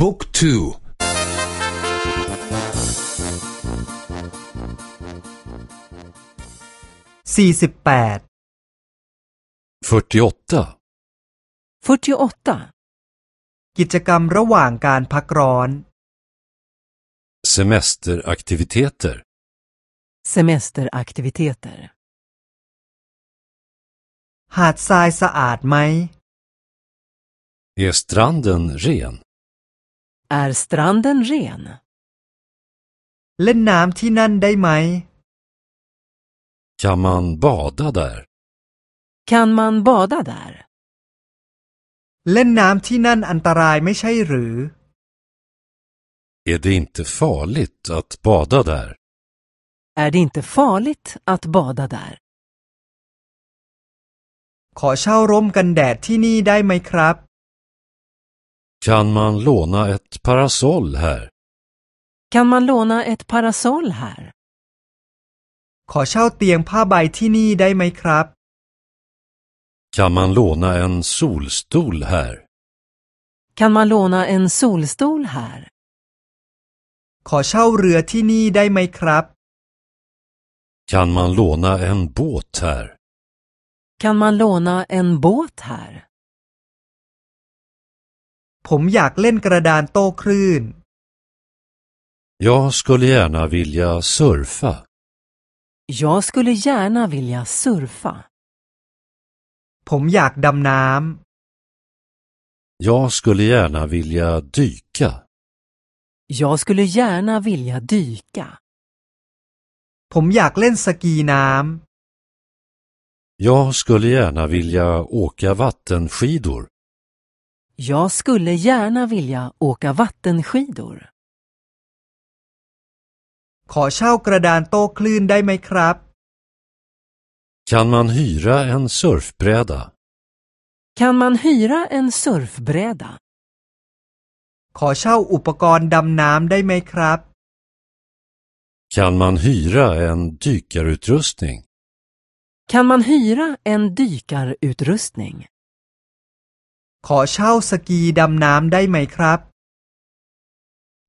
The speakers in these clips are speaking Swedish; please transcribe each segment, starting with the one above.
บุ๊กทูสี่สิบแปด fyrtioåtta 48. กิจกรรมระหว่างการพักร้อน semesteraktiviteter Semesteraktiviteter. หาดทรายสะอาดไหม Är stranden ren? Är stranden ren? เล่นน้ำที่นั่นได้ไหม Kan man bada där? Kan man bada där? เล่นน้ำที่นั่นอันตรายไม่ใช่หรือ Är det inte farligt att bada där? Är det inte farligt att bada där? ขอเช่าร่มกันแดดที่นี่ได้ไหมครับ Kan man låna ett parasoll här? Kan man låna ett parasoll här? ขอเช่าเตียงผ้าใบที่นี่ได้ไหมครับ Kan man låna en solstol här? Kan man låna en solstol här? ขอเช่าเรือที่นี่ได้ไหมครับ Kan man låna en båt här? Kan man låna en båt här? ผมอยากเล่นกระดานโต้คลื่น Jag skulle gärna vilja surfa. Jag skulle gärna vilja surfa. ผมอยากดำน้ Jag skulle gärna vilja dyka. Jag skulle gärna vilja dyka. ำ ผมอยากเล่นสกีน้ Jag skulle gärna vilja åka vattenskidor. Jag skulle gärna vilja åka vattenskidor. ำ ขอเช่ากระดานโต้คลื่นได้ไหมครับ Kan man hyra en surfbräda? Kan man hyra en surfbräda? ขอเช่าอุปกรณ์ดำน้ำได้ไหมครับ Kan man hyra en dykarutrustning? Kan man hyra en dykarutrustning? ขอเช่าสกีดำน้ำได้ไหมครับ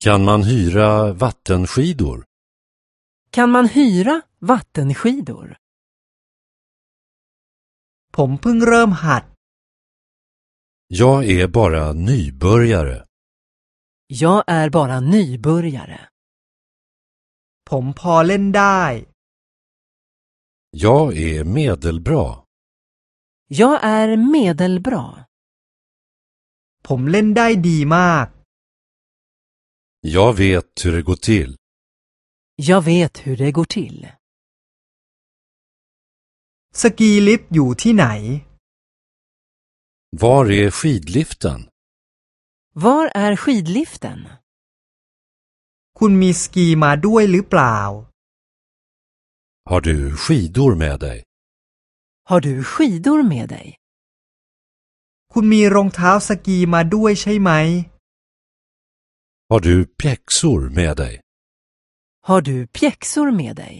Kan man hyra vattenskidor? Kan man hyra vattenskidor? ผมเพิ่งเริ่มหัด Jag är bara nybörjare. Jag är bara nybörjare. ผมพอเล่นได้ Jag är medelbra. Jag är medelbra. ผมเล่นได้ดีมาก Jag vet hur det går till. Jag vet hur det går till. สกีลิฟต์อยู่ที่ไหน Var är skidliften? Var är skidliften? คุณมีสกีมาด้วยหรือเปล่า Har du skidor med dig? Har du skidor med dig? คุณมีรองเท้าสกีมาด้วยใช่ไหม Har du pjäxor med dig? Har du pjäxor med dig?